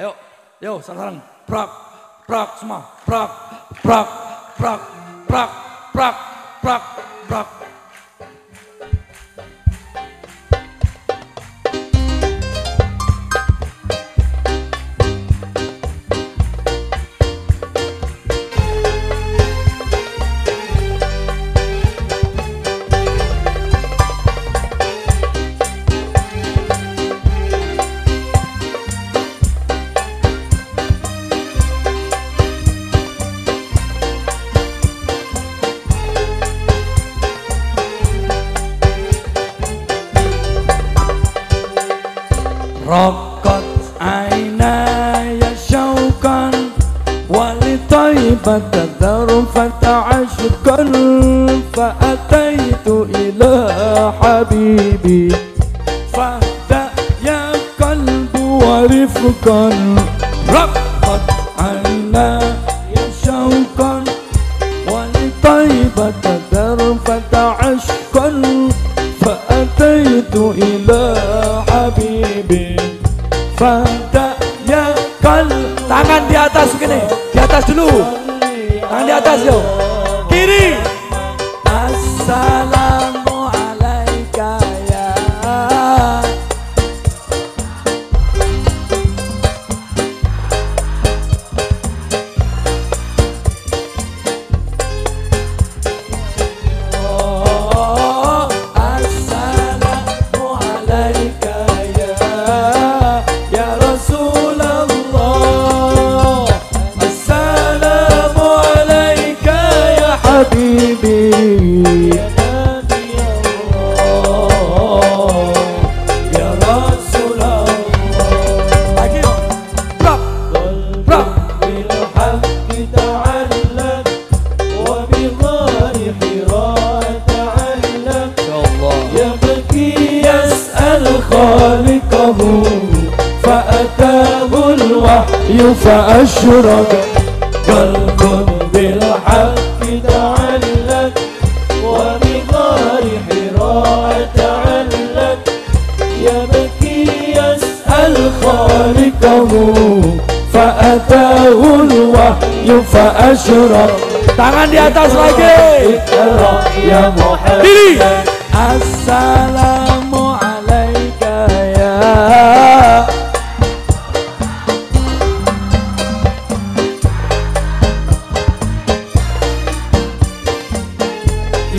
Ayo, yo sekarang prak, prak semua, prak, prak, prak, prak, prak, prak, prak. رقت عيناي شوقا ولطيبة ذرفة عشقا فأتيت إلى حبيبي فاهدأ يا قلب ورفقا Padanya kal Tangan di atas gini Di atas dulu. Tangan di atas yo. Kiri. الوحي فأشرق قلب بالحق تعلم وبغار حراء تعلم يبكي يسأل خالقه فأتاه الوحي فأشرق tangan di atas lagi اقرأ يا محمد Diri. Assalamu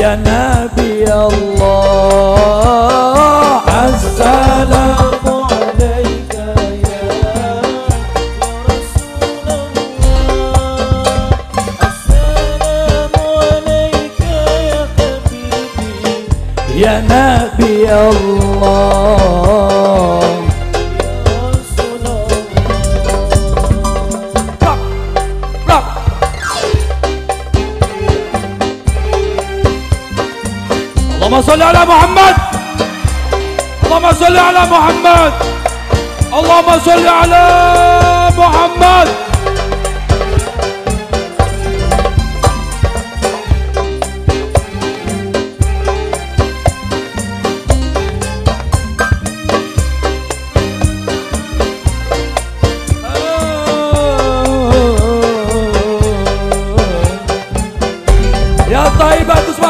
Ya Nabi Allah Assalamu عليك يا رسول الله. السلام عليك يا حبيبي. Ya Nabi Allah اللهم صل على محمد. اللهم صل على محمد. اللهم صل على محمد. يا طيبة تسمع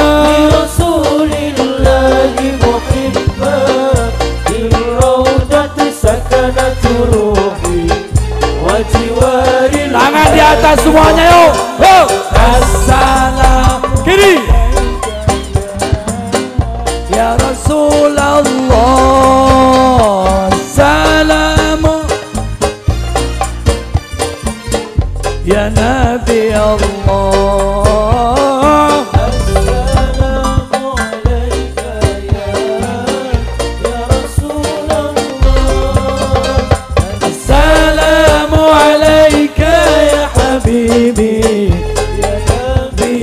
atas semuanya yuk. Yuk. Assalam kiri. Ya Rasulullah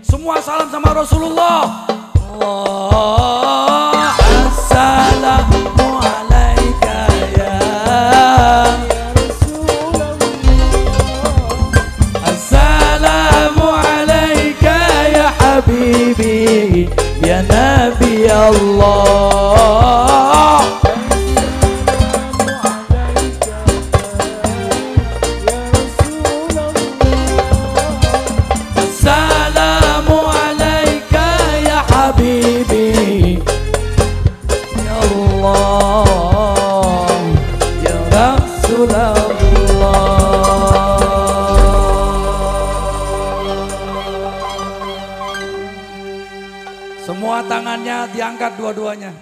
Semua salam sama Rasulullah. Allah tangannya diangkat dua-duanya